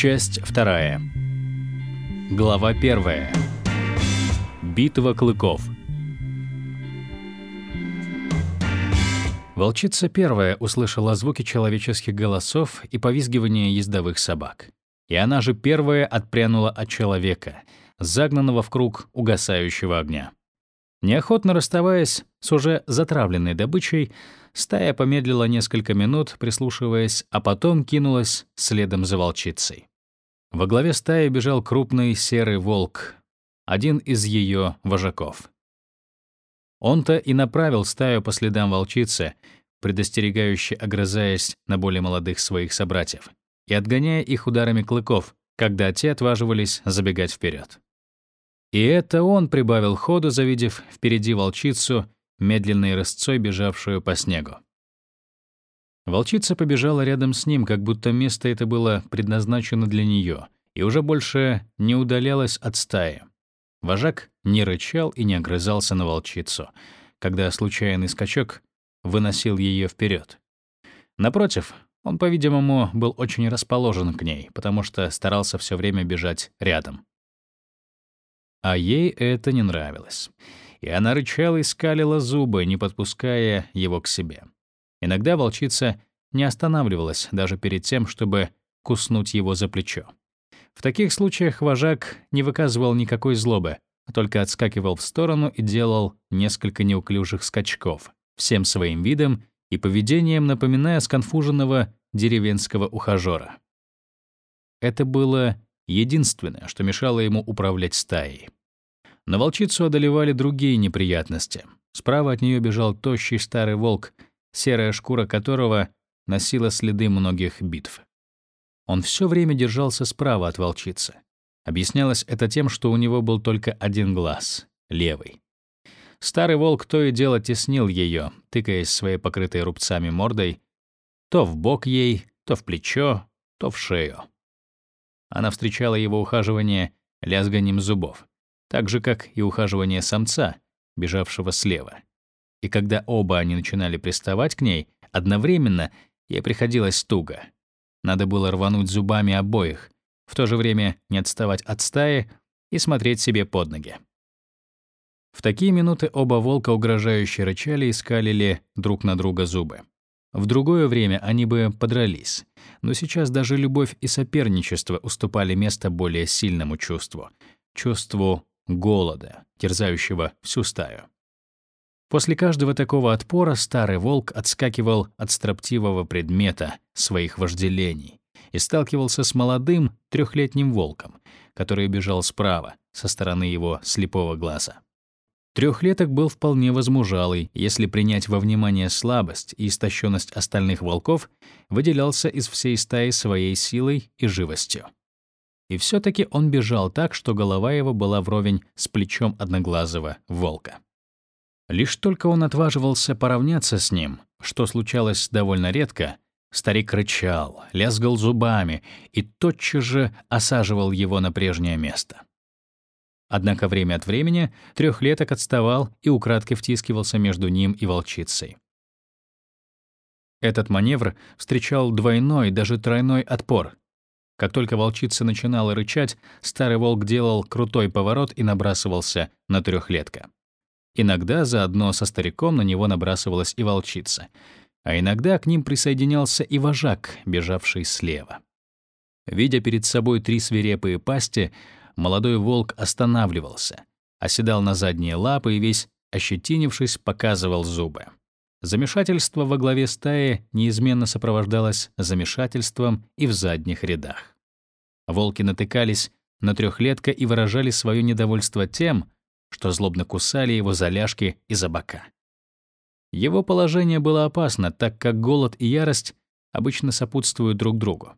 Часть вторая. Глава первая. Битва клыков. Волчица первая услышала звуки человеческих голосов и повизгивание ездовых собак. И она же первая отпрянула от человека, загнанного в круг угасающего огня. Неохотно расставаясь с уже затравленной добычей, стая помедлила несколько минут, прислушиваясь, а потом кинулась следом за волчицей. Во главе стаи бежал крупный серый волк, один из ее вожаков. Он-то и направил стаю по следам волчицы, предостерегающе огрызаясь на более молодых своих собратьев и отгоняя их ударами клыков, когда те отваживались забегать вперед. И это он прибавил ходу, завидев впереди волчицу, медленной рысцой бежавшую по снегу. Волчица побежала рядом с ним, как будто место это было предназначено для нее, и уже больше не удалялась от стаи. Вожак не рычал и не огрызался на волчицу, когда случайный скачок выносил ее вперед. Напротив, он, по-видимому, был очень расположен к ней, потому что старался все время бежать рядом. А ей это не нравилось. И она рычала и скалила зубы, не подпуская его к себе. Иногда волчица не останавливалась даже перед тем, чтобы куснуть его за плечо. В таких случаях вожак не выказывал никакой злобы, а только отскакивал в сторону и делал несколько неуклюжих скачков, всем своим видом и поведением напоминая сконфуженного деревенского ухажера. Это было единственное, что мешало ему управлять стаей. На волчицу одолевали другие неприятности. Справа от нее бежал тощий старый волк, серая шкура которого носила следы многих битв. Он все время держался справа от волчицы. Объяснялось это тем, что у него был только один глаз — левый. Старый волк то и дело теснил ее, тыкаясь своей покрытой рубцами мордой, то в бок ей, то в плечо, то в шею. Она встречала его ухаживание лязганием зубов, так же, как и ухаживание самца, бежавшего слева. И когда оба они начинали приставать к ней, одновременно ей приходилось туго. Надо было рвануть зубами обоих, в то же время не отставать от стаи и смотреть себе под ноги. В такие минуты оба волка угрожающе рычали и скалили друг на друга зубы. В другое время они бы подрались, но сейчас даже любовь и соперничество уступали место более сильному чувству — чувству голода, терзающего всю стаю. После каждого такого отпора старый волк отскакивал от строптивого предмета своих вожделений и сталкивался с молодым трехлетним волком, который бежал справа, со стороны его слепого глаза. Трехлеток был вполне возмужалый, если принять во внимание слабость и истощенность остальных волков, выделялся из всей стаи своей силой и живостью. И все таки он бежал так, что голова его была вровень с плечом одноглазого волка. Лишь только он отваживался поравняться с ним, что случалось довольно редко, старик рычал, лязгал зубами и тотчас же осаживал его на прежнее место. Однако время от времени трехлеток отставал и украдкой втискивался между ним и волчицей. Этот маневр встречал двойной, даже тройной отпор. Как только волчица начинала рычать, старый волк делал крутой поворот и набрасывался на трехлетка. Иногда заодно со стариком на него набрасывалась и волчица, а иногда к ним присоединялся и вожак, бежавший слева. Видя перед собой три свирепые пасти, молодой волк останавливался, оседал на задние лапы и весь, ощетинившись, показывал зубы. Замешательство во главе стаи неизменно сопровождалось замешательством и в задних рядах. Волки натыкались на трехлетка и выражали свое недовольство тем, что злобно кусали его за ляжки и за бока. Его положение было опасно, так как голод и ярость обычно сопутствуют друг другу.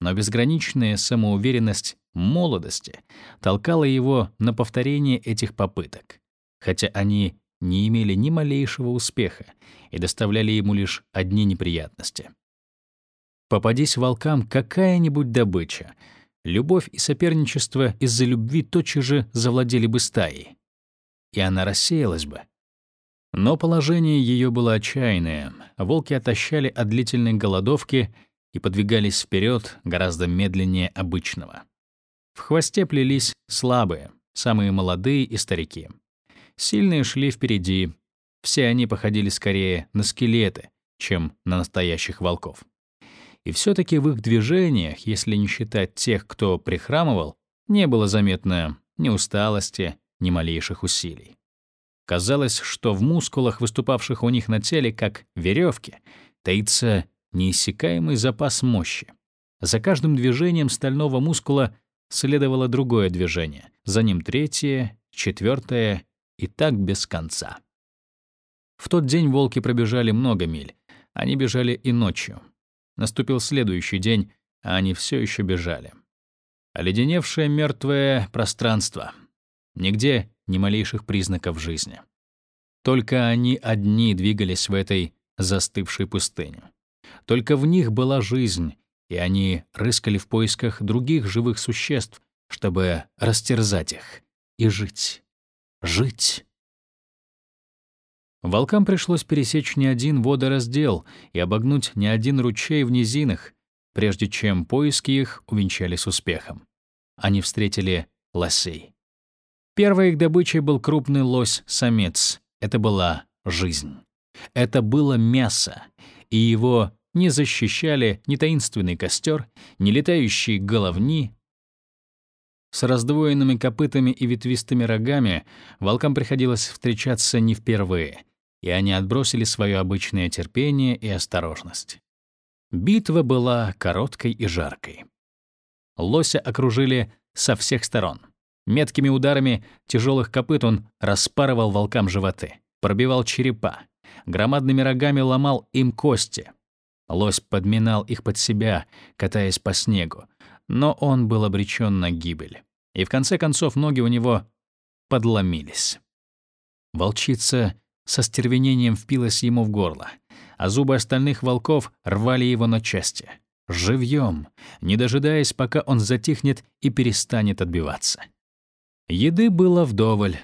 Но безграничная самоуверенность молодости толкала его на повторение этих попыток, хотя они не имели ни малейшего успеха и доставляли ему лишь одни неприятности. Попадись волкам какая-нибудь добыча, любовь и соперничество из-за любви тотчас же завладели бы стаей, и она рассеялась бы. Но положение ее было отчаянное, волки отощали от длительной голодовки и подвигались вперед гораздо медленнее обычного. В хвосте плелись слабые, самые молодые и старики. Сильные шли впереди. Все они походили скорее на скелеты, чем на настоящих волков. И все таки в их движениях, если не считать тех, кто прихрамывал, не было заметно ни усталости, ни малейших усилий. Казалось, что в мускулах, выступавших у них на теле, как веревки, таится неиссякаемый запас мощи. За каждым движением стального мускула следовало другое движение, за ним третье, четвертое и так без конца. В тот день волки пробежали много миль. Они бежали и ночью. Наступил следующий день, а они все еще бежали. Оледеневшее мертвое пространство. Нигде ни малейших признаков жизни. Только они одни двигались в этой застывшей пустыне. Только в них была жизнь, и они рыскали в поисках других живых существ, чтобы растерзать их и жить. Жить. Волкам пришлось пересечь не один водораздел и обогнуть не один ручей в низинах, прежде чем поиски их увенчались успехом. Они встретили лосей. Первой их добычей был крупный лось-самец. Это была жизнь. Это было мясо, и его не защищали ни таинственный костер, ни летающие головни. С раздвоенными копытами и ветвистыми рогами волкам приходилось встречаться не впервые, и они отбросили свое обычное терпение и осторожность. Битва была короткой и жаркой. Лося окружили со всех сторон. Меткими ударами тяжелых копыт он распарывал волкам животы, пробивал черепа, громадными рогами ломал им кости, Лось подминал их под себя, катаясь по снегу, но он был обречен на гибель. И в конце концов ноги у него подломились. Волчица со стервенением впилась ему в горло, а зубы остальных волков рвали его на части. Живьем, не дожидаясь, пока он затихнет и перестанет отбиваться. Еды было вдоволь.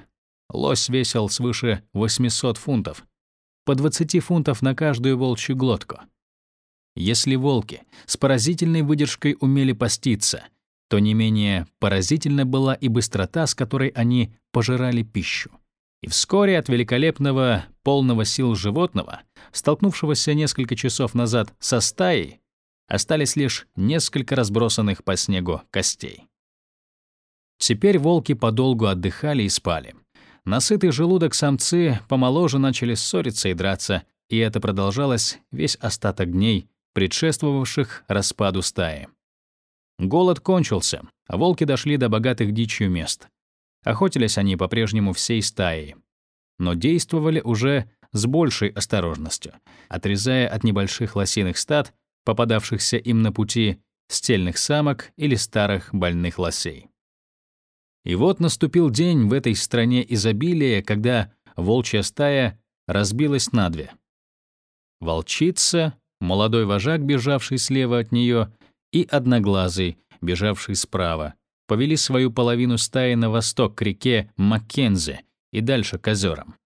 Лось весил свыше 800 фунтов, по 20 фунтов на каждую волчью глотку — если волки с поразительной выдержкой умели поститься, то не менее поразительна была и быстрота, с которой они пожирали пищу. И вскоре от великолепного, полного сил животного, столкнувшегося несколько часов назад со стаей, остались лишь несколько разбросанных по снегу костей. Теперь волки подолгу отдыхали и спали. Насытый желудок самцы помоложе начали ссориться и драться, и это продолжалось весь остаток дней, предшествовавших распаду стаи. Голод кончился, а волки дошли до богатых дичью мест. Охотились они по-прежнему всей стаей, но действовали уже с большей осторожностью, отрезая от небольших лосиных стад, попадавшихся им на пути, стельных самок или старых больных лосей. И вот наступил день в этой стране изобилия, когда волчья стая разбилась на две. Волчица молодой вожак, бежавший слева от нее, и одноглазый, бежавший справа, повели свою половину стаи на восток к реке Маккензи и дальше к озерам.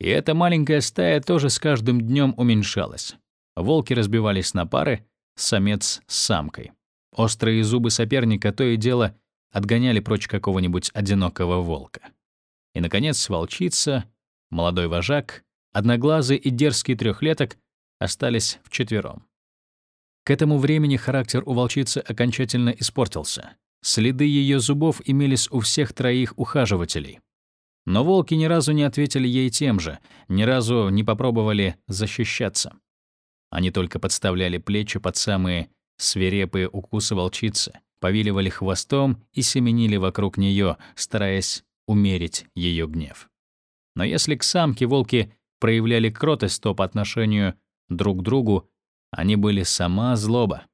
И эта маленькая стая тоже с каждым днем уменьшалась. Волки разбивались на пары, самец с самкой. Острые зубы соперника то и дело отгоняли прочь какого-нибудь одинокого волка. И, наконец, волчица, молодой вожак, одноглазый и дерзкий трехлеток остались вчетвером. К этому времени характер у волчицы окончательно испортился. Следы ее зубов имелись у всех троих ухаживателей. Но волки ни разу не ответили ей тем же, ни разу не попробовали защищаться. Они только подставляли плечи под самые свирепые укусы волчицы, повиливали хвостом и семенили вокруг нее, стараясь умерить ее гнев. Но если к самке волки проявляли кротость, то по отношению друг другу, они были сама злоба.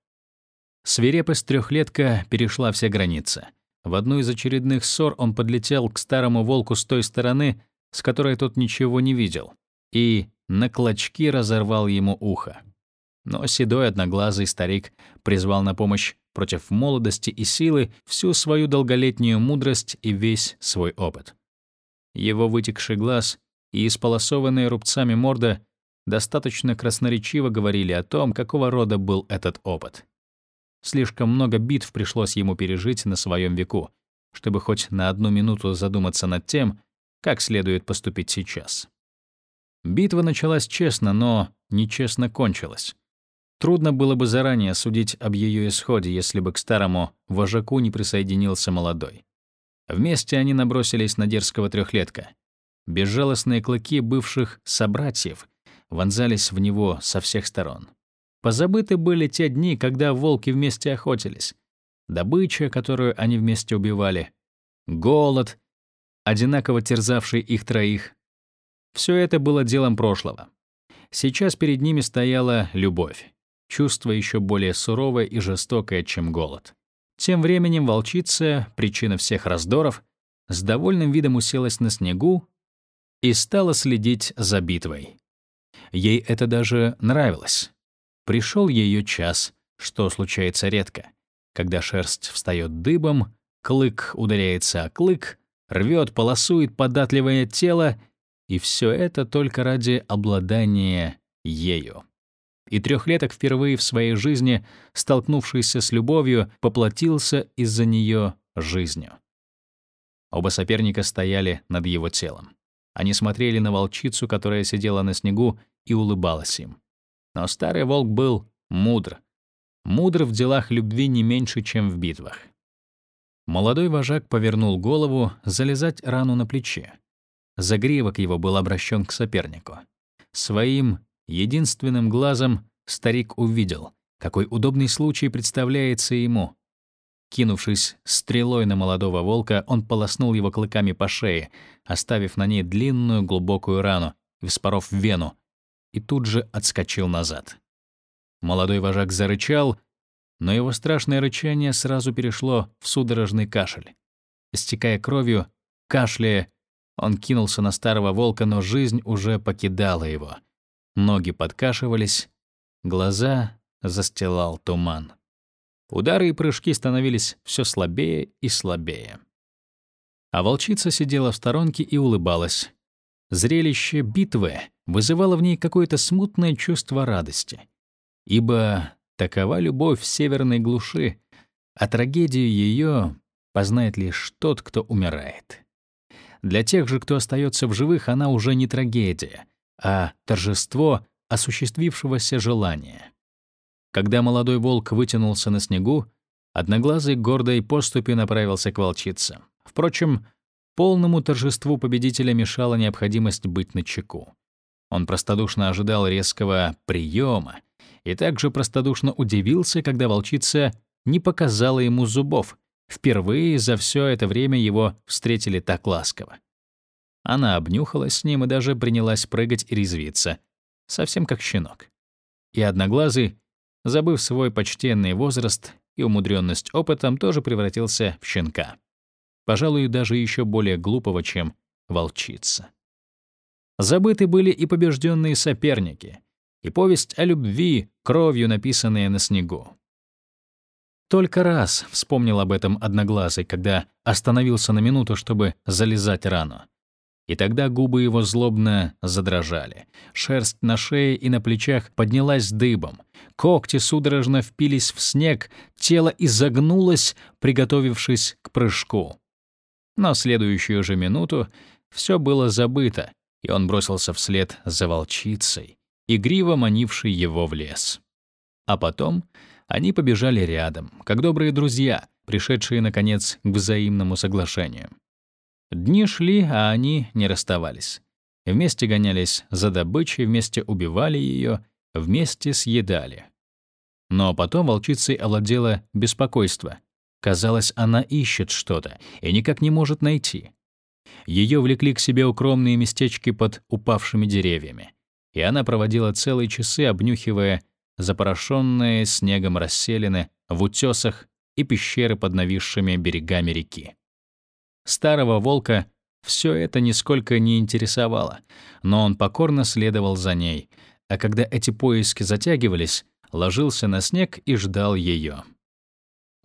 Свирепость трехлетка перешла все границы. В одну из очередных ссор он подлетел к старому волку с той стороны, с которой тот ничего не видел, и на клочки разорвал ему ухо. Но седой одноглазый старик призвал на помощь против молодости и силы всю свою долголетнюю мудрость и весь свой опыт. Его вытекший глаз и исполосованная рубцами морда достаточно красноречиво говорили о том, какого рода был этот опыт. Слишком много битв пришлось ему пережить на своем веку, чтобы хоть на одну минуту задуматься над тем, как следует поступить сейчас. Битва началась честно, но нечестно кончилась. Трудно было бы заранее судить об ее исходе, если бы к старому вожаку не присоединился молодой. Вместе они набросились на дерзкого трехлетка. Безжалостные клыки бывших собратьев вонзались в него со всех сторон. Позабыты были те дни, когда волки вместе охотились, добыча, которую они вместе убивали, голод, одинаково терзавший их троих. Все это было делом прошлого. Сейчас перед ними стояла любовь, чувство еще более суровое и жестокое, чем голод. Тем временем волчица, причина всех раздоров, с довольным видом уселась на снегу и стала следить за битвой. Ей это даже нравилось. Пришел ее час, что случается редко, когда шерсть встает дыбом, клык ударяется о клык, рвет, полосует податливое тело, и все это только ради обладания ею. И трехлеток впервые в своей жизни, столкнувшийся с любовью, поплатился из-за нее жизнью. Оба соперника стояли над его телом. Они смотрели на волчицу, которая сидела на снегу и улыбалась им. Но старый волк был мудр. Мудр в делах любви не меньше, чем в битвах. Молодой вожак повернул голову залезать рану на плече. Загривок его был обращен к сопернику. Своим единственным глазом старик увидел, какой удобный случай представляется ему. Кинувшись стрелой на молодого волка, он полоснул его клыками по шее, оставив на ней длинную глубокую рану, вспоров вену, и тут же отскочил назад. Молодой вожак зарычал, но его страшное рычание сразу перешло в судорожный кашель. Истекая кровью, кашляя, он кинулся на старого волка, но жизнь уже покидала его. Ноги подкашивались, глаза застилал туман. Удары и прыжки становились все слабее и слабее. А волчица сидела в сторонке и улыбалась. Зрелище битвы вызывало в ней какое-то смутное чувство радости. Ибо такова любовь северной глуши, а трагедию ее познает лишь тот, кто умирает. Для тех же, кто остается в живых, она уже не трагедия, а торжество осуществившегося желания. Когда молодой волк вытянулся на снегу, одноглазый гордой поступью направился к волчице. Впрочем, Полному торжеству победителя мешала необходимость быть начеку. Он простодушно ожидал резкого приема и также простодушно удивился, когда волчица не показала ему зубов. Впервые за все это время его встретили так ласково. Она обнюхалась с ним и даже принялась прыгать и резвиться, совсем как щенок. И одноглазый, забыв свой почтенный возраст и умудренность опытом, тоже превратился в щенка пожалуй, даже еще более глупого, чем волчица. Забыты были и побежденные соперники, и повесть о любви, кровью написанная на снегу. Только раз вспомнил об этом Одноглазый, когда остановился на минуту, чтобы залезать рану. И тогда губы его злобно задрожали. Шерсть на шее и на плечах поднялась дыбом. Когти судорожно впились в снег, тело изогнулось, приготовившись к прыжку. Но следующую же минуту все было забыто, и он бросился вслед за волчицей, игриво манившей его в лес. А потом они побежали рядом, как добрые друзья, пришедшие, наконец, к взаимному соглашению. Дни шли, а они не расставались. Вместе гонялись за добычей, вместе убивали ее, вместе съедали. Но потом волчицей овладело беспокойство. Казалось, она ищет что-то и никак не может найти. Ее влекли к себе укромные местечки под упавшими деревьями, и она проводила целые часы, обнюхивая запорошенные снегом расселины в утесах и пещеры под нависшими берегами реки. Старого волка все это нисколько не интересовало, но он покорно следовал за ней, а когда эти поиски затягивались, ложился на снег и ждал ее.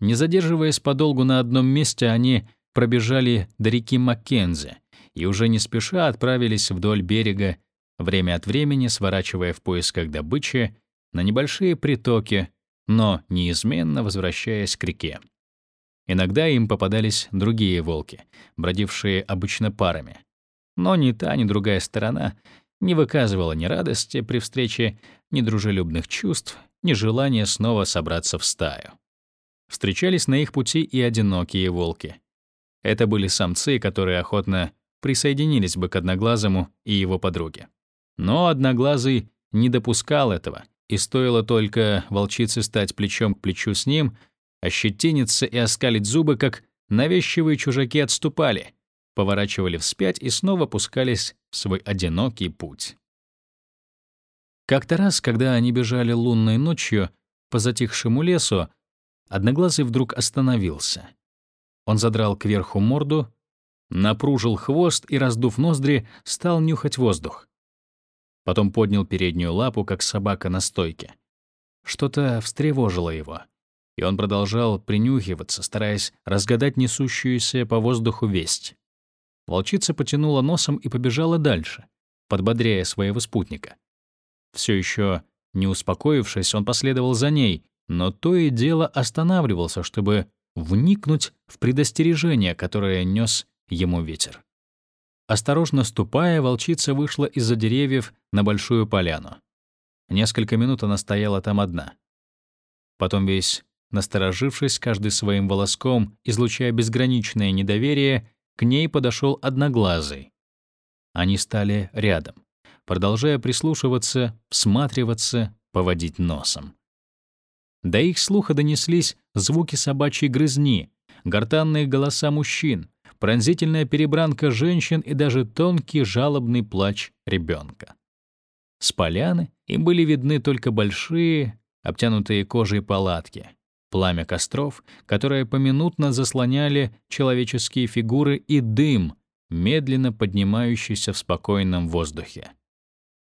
Не задерживаясь подолгу на одном месте, они пробежали до реки Маккензи и уже не спеша отправились вдоль берега время от времени сворачивая в поисках добычи на небольшие притоки, но неизменно возвращаясь к реке. Иногда им попадались другие волки, бродившие обычно парами. Но ни та, ни другая сторона не выказывала ни радости при встрече, ни дружелюбных чувств, ни желания снова собраться в стаю. Встречались на их пути и одинокие волки. Это были самцы, которые охотно присоединились бы к Одноглазому и его подруге. Но Одноглазый не допускал этого, и стоило только волчице стать плечом к плечу с ним, ощетиниться и оскалить зубы, как навязчивые чужаки отступали, поворачивали вспять и снова пускались в свой одинокий путь. Как-то раз, когда они бежали лунной ночью по затихшему лесу, Одноглазый вдруг остановился. Он задрал кверху морду, напружил хвост и, раздув ноздри, стал нюхать воздух. Потом поднял переднюю лапу, как собака на стойке. Что-то встревожило его, и он продолжал принюхиваться, стараясь разгадать несущуюся по воздуху весть. Волчица потянула носом и побежала дальше, подбодряя своего спутника. Все еще не успокоившись, он последовал за ней, но то и дело останавливался, чтобы вникнуть в предостережение, которое нес ему ветер. Осторожно ступая, волчица вышла из-за деревьев на большую поляну. Несколько минут она стояла там одна. Потом весь, насторожившись каждый своим волоском, излучая безграничное недоверие, к ней подошел одноглазый. Они стали рядом, продолжая прислушиваться, всматриваться, поводить носом. До их слуха донеслись звуки собачьей грызни, гортанные голоса мужчин, пронзительная перебранка женщин и даже тонкий жалобный плач ребенка. С поляны им были видны только большие, обтянутые кожей палатки, пламя костров, которые поминутно заслоняли человеческие фигуры и дым, медленно поднимающийся в спокойном воздухе.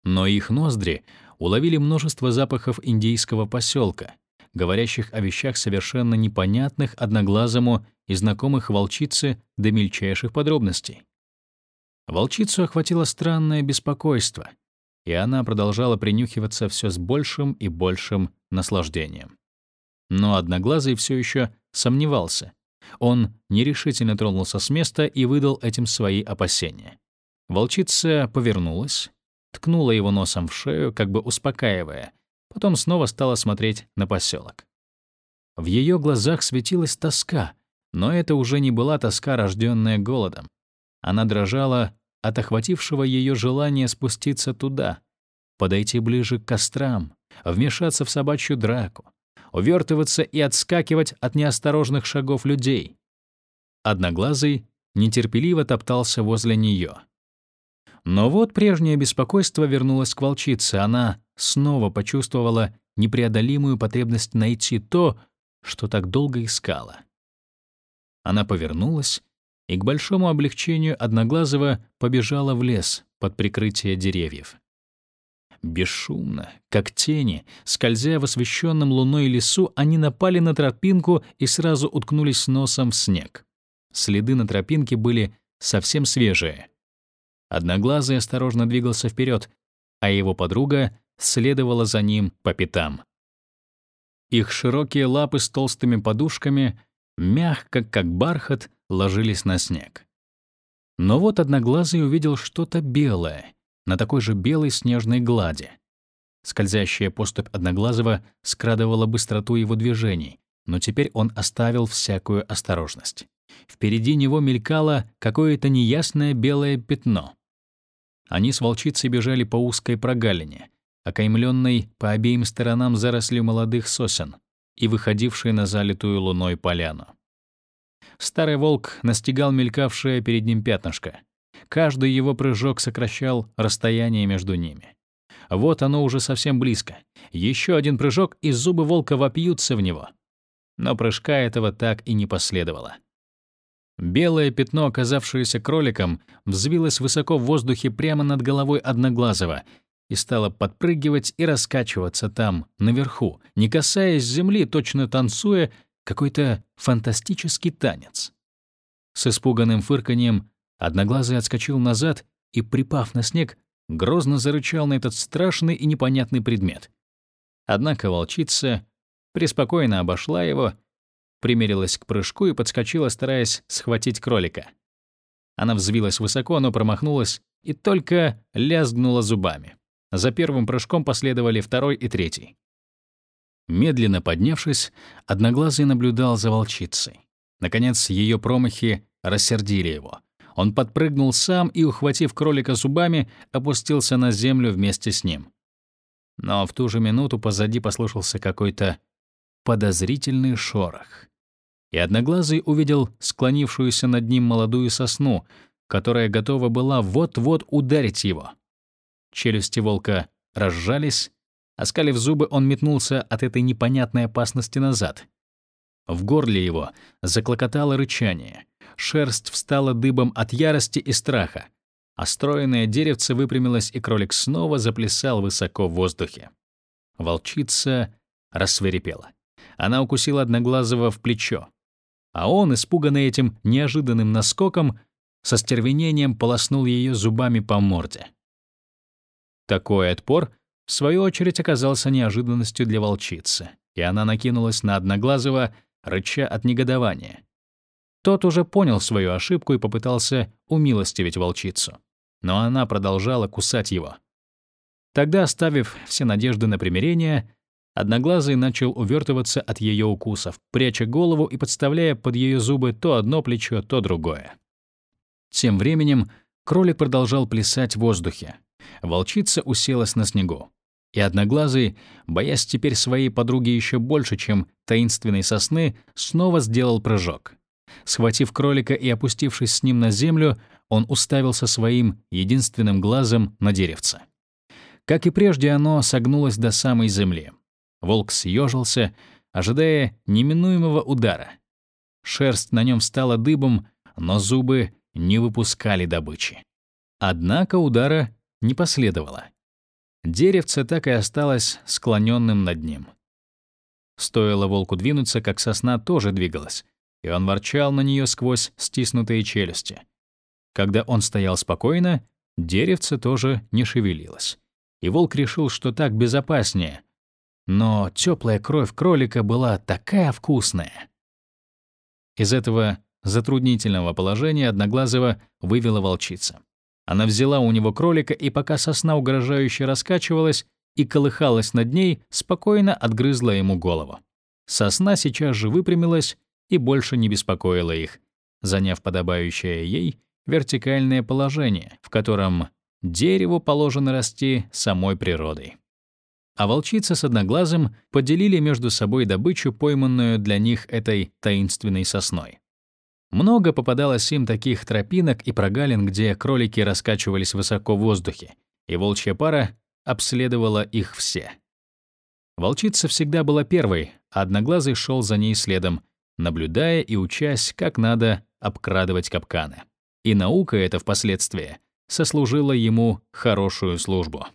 Но их ноздри уловили множество запахов индийского поселка, говорящих о вещах совершенно непонятных одноглазому и знакомых волчице до мельчайших подробностей. Волчицу охватило странное беспокойство, и она продолжала принюхиваться все с большим и большим наслаждением. Но Одноглазый все еще сомневался. Он нерешительно тронулся с места и выдал этим свои опасения. Волчица повернулась, ткнула его носом в шею, как бы успокаивая, Потом снова стала смотреть на поселок. В ее глазах светилась тоска, но это уже не была тоска, рожденная голодом. Она дрожала от охватившего ее желания спуститься туда, подойти ближе к кострам, вмешаться в собачью драку, увертываться и отскакивать от неосторожных шагов людей. Одноглазый нетерпеливо топтался возле нее. Но вот прежнее беспокойство вернулось к волчице. Она снова почувствовала непреодолимую потребность найти то, что так долго искала. Она повернулась и к большому облегчению Одноглазого побежала в лес под прикрытие деревьев. Бесшумно, как тени, скользя в освещенном луной лесу, они напали на тропинку и сразу уткнулись носом в снег. Следы на тропинке были совсем свежие. Одноглазый осторожно двигался вперед, а его подруга следовала за ним по пятам. Их широкие лапы с толстыми подушками, мягко, как бархат, ложились на снег. Но вот Одноглазый увидел что-то белое на такой же белой снежной глади. Скользящая поступь Одноглазого скрадывала быстроту его движений, но теперь он оставил всякую осторожность. Впереди него мелькало какое-то неясное белое пятно. Они с волчицей бежали по узкой прогалине, окаймленной по обеим сторонам зарослью молодых сосен и выходившей на залитую луной поляну. Старый волк настигал мелькавшее перед ним пятнышко. Каждый его прыжок сокращал расстояние между ними. Вот оно уже совсем близко. Еще один прыжок, и зубы волка вопьются в него. Но прыжка этого так и не последовало. Белое пятно, оказавшееся кроликом, взвилось высоко в воздухе прямо над головой Одноглазого и стало подпрыгивать и раскачиваться там, наверху, не касаясь земли, точно танцуя какой-то фантастический танец. С испуганным фырканьем Одноглазый отскочил назад и, припав на снег, грозно зарычал на этот страшный и непонятный предмет. Однако волчица преспокойно обошла его, примерилась к прыжку и подскочила, стараясь схватить кролика. Она взвилась высоко, но промахнулась и только лязгнула зубами. За первым прыжком последовали второй и третий. Медленно поднявшись, Одноглазый наблюдал за волчицей. Наконец, ее промахи рассердили его. Он подпрыгнул сам и, ухватив кролика зубами, опустился на землю вместе с ним. Но в ту же минуту позади послышался какой-то подозрительный шорох. И Одноглазый увидел склонившуюся над ним молодую сосну, которая готова была вот-вот ударить его. Челюсти волка разжались, оскалив зубы, он метнулся от этой непонятной опасности назад. В горле его заклокотало рычание, шерсть встала дыбом от ярости и страха, а стройное деревце выпрямилось, и кролик снова заплясал высоко в воздухе. Волчица рассверепела. Она укусила Одноглазого в плечо, а он, испуганный этим неожиданным наскоком, со стервенением полоснул ее зубами по морде. Такой отпор, в свою очередь, оказался неожиданностью для волчицы, и она накинулась на Одноглазого, рыча от негодования. Тот уже понял свою ошибку и попытался умилостивить волчицу. Но она продолжала кусать его. Тогда, оставив все надежды на примирение, Одноглазый начал увертываться от ее укусов, пряча голову и подставляя под ее зубы то одно плечо, то другое. Тем временем кролик продолжал плясать в воздухе, волчица уселась на снегу. И Одноглазый, боясь теперь своей подруги еще больше, чем таинственной сосны, снова сделал прыжок. Схватив кролика и опустившись с ним на землю, он уставился своим единственным глазом на деревце. Как и прежде, оно согнулось до самой земли. Волк съежился, ожидая неминуемого удара. Шерсть на нем стала дыбом, но зубы не выпускали добычи. Однако удара не последовало. Деревце так и осталось склоненным над ним. Стоило волку двинуться, как сосна тоже двигалась, и он ворчал на нее сквозь стиснутые челюсти. Когда он стоял спокойно, деревце тоже не шевелилось. И волк решил, что так безопаснее. Но теплая кровь кролика была такая вкусная. Из этого затруднительного положения Одноглазого вывела волчица. Она взяла у него кролика, и пока сосна угрожающе раскачивалась и колыхалась над ней, спокойно отгрызла ему голову. Сосна сейчас же выпрямилась и больше не беспокоила их, заняв подобающее ей вертикальное положение, в котором дереву положено расти самой природой. А волчица с одноглазым поделили между собой добычу, пойманную для них этой таинственной сосной. Много попадалось им таких тропинок и прогалин, где кролики раскачивались высоко в воздухе, и волчья пара обследовала их все. Волчица всегда была первой, а Одноглазый шел за ней следом, наблюдая и учась, как надо обкрадывать капканы. И наука эта впоследствии сослужила ему хорошую службу.